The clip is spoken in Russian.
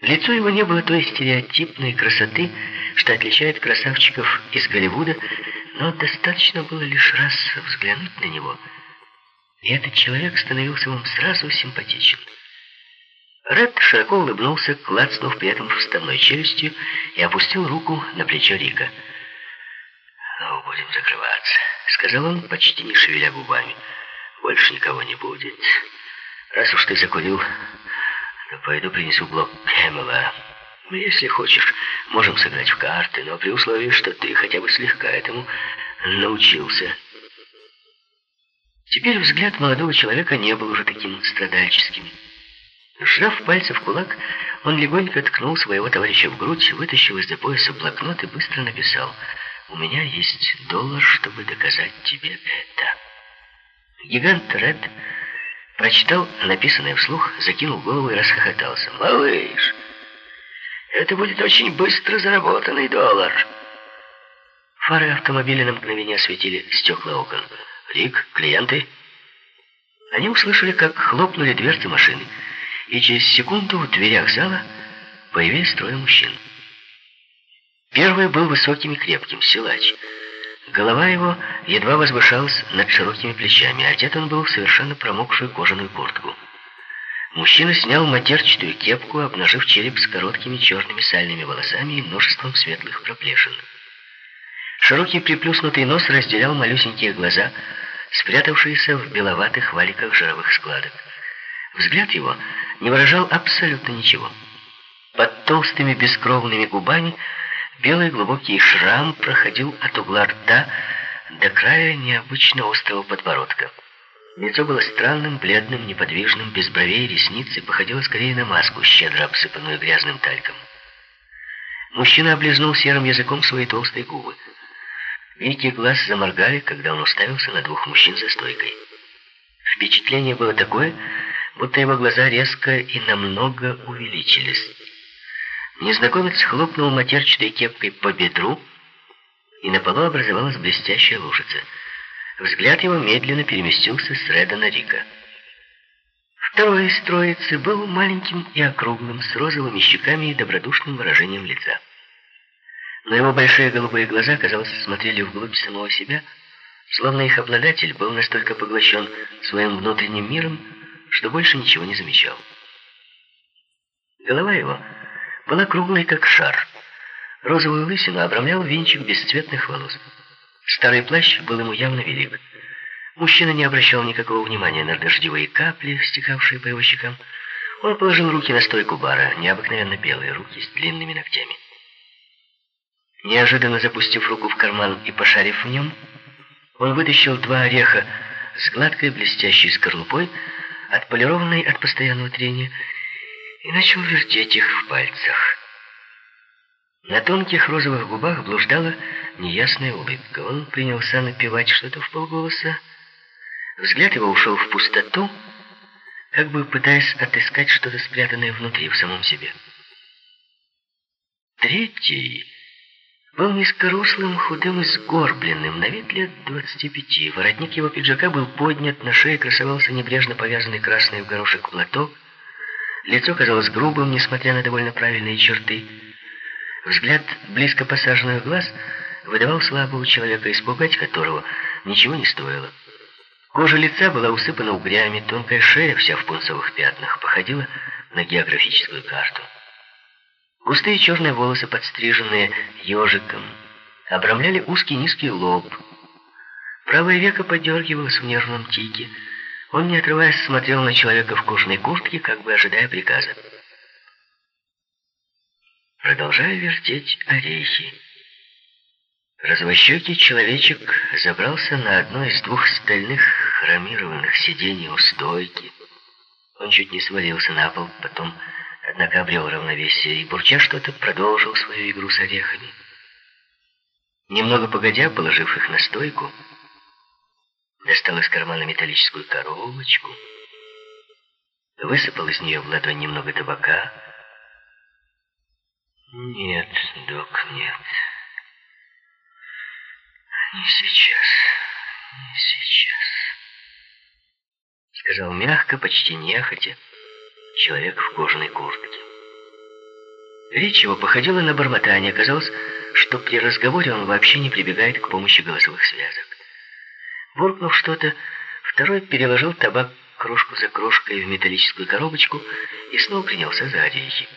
Лицо его не было той стереотипной красоты, что отличает красавчиков из Голливуда, но достаточно было лишь раз взглянуть на него, и этот человек становился вам сразу симпатичен. Ред широко улыбнулся, клацнув при этом вставной челюстью и опустил руку на плечо Рика. «Ну, будем закрываться», — сказал он, почти не шевеля губами. «Больше никого не будет. Раз уж ты закурил, пойду принесу блок Кэмела. Если хочешь, можем сыграть в карты, но при условии, что ты хотя бы слегка этому научился». Теперь взгляд молодого человека не был уже таким страдальческим. Сжав пальцы в кулак, он легонько ткнул своего товарища в грудь, вытащил из-за пояса блокнот и быстро написал «У меня есть доллар, чтобы доказать тебе это». Гигант Ред прочитал написанное вслух, закинул голову и расхохотался. «Малыш, это будет очень быстро заработанный доллар». Фары автомобиля на мгновение осветили стекла окон. «Рик, клиенты?» Они услышали, как хлопнули дверцы машины и через секунду в дверях зала появились трое мужчин. Первый был высоким и крепким, силач. Голова его едва возвышалась над широкими плечами, а одет он был в совершенно промокшую кожаную куртку. Мужчина снял матерчатую кепку, обнажив череп с короткими черными сальными волосами и множеством светлых проплешин. Широкий приплюснутый нос разделял малюсенькие глаза, спрятавшиеся в беловатых валиках жировых складок. Взгляд его не выражал абсолютно ничего. Под толстыми бескровными губами белый глубокий шрам проходил от угла рта до края необычно острого подбородка. Лицо было странным, бледным, неподвижным, без бровей и ресниц и походило скорее на маску, щедро обсыпанную грязным тальком. Мужчина облизнул серым языком свои толстые губы. Веки глаз заморгали, когда он уставился на двух мужчин за стойкой. Впечатление было такое, будто его глаза резко и намного увеличились. Незнакомец хлопнул матерчатой кепкой по бедру, и на полу образовалась блестящая лужица. Взгляд его медленно переместился с Реда на Рика. Второй из троицы был маленьким и округлым, с розовыми щеками и добродушным выражением лица. Но его большие голубые глаза, казалось, смотрели вглубь самого себя, словно их обладатель был настолько поглощен своим внутренним миром, что больше ничего не замечал. Голова его была круглой, как шар. Розовую лысину обрамлял венчик бесцветных волос. Старый плащ был ему явно велик. Мужчина не обращал никакого внимания на дождевые капли, стекавшие по его щекам. Он положил руки на стойку бара, необыкновенно белые руки с длинными ногтями. Неожиданно запустив руку в карман и пошарив в нем, он вытащил два ореха с гладкой блестящей скорлупой, отполированный от постоянного трения, и начал вертеть их в пальцах. На тонких розовых губах блуждала неясная улыбка. Он принялся напевать что-то в полголоса. Взгляд его ушел в пустоту, как бы пытаясь отыскать что-то спрятанное внутри, в самом себе. Третий был низкорослым, худым и сгорбленным, на вид лет двадцати пяти. Воротник его пиджака был поднят, на шее красовался небрежно повязанный красный в горошек платок. Лицо казалось грубым, несмотря на довольно правильные черты. Взгляд близко посаженных глаз выдавал слабого человека, испугать которого ничего не стоило. Кожа лица была усыпана угрями, тонкая шея, вся в пунцовых пятнах, походила на географическую карту. Густые черные волосы, подстриженные ежиком, обрамляли узкий низкий лоб. Правое веко подергивалось в нервном тике. Он, не отрываясь, смотрел на человека в кожаной куртке, как бы ожидая приказа. Продолжая вертеть орехи, Развощекий человечек забрался на одно из двух стальных хромированных сидений у стойки. Он чуть не свалился на пол, потом однако обрел равновесие и, бурча что-то, продолжил свою игру с орехами. Немного погодя, положив их на стойку, достал из кармана металлическую коробочку, высыпал из нее в ладонь немного табака. «Нет, док, нет. Не сейчас, не сейчас», — сказал мягко, почти нехотя, человек в кожаной куртке. Речь его походила на бормотание. Казалось, что при разговоре он вообще не прибегает к помощи голосовых связок. Буркнув что-то, второй переложил табак крошку за крошкой в металлическую коробочку и снова принялся за орехи.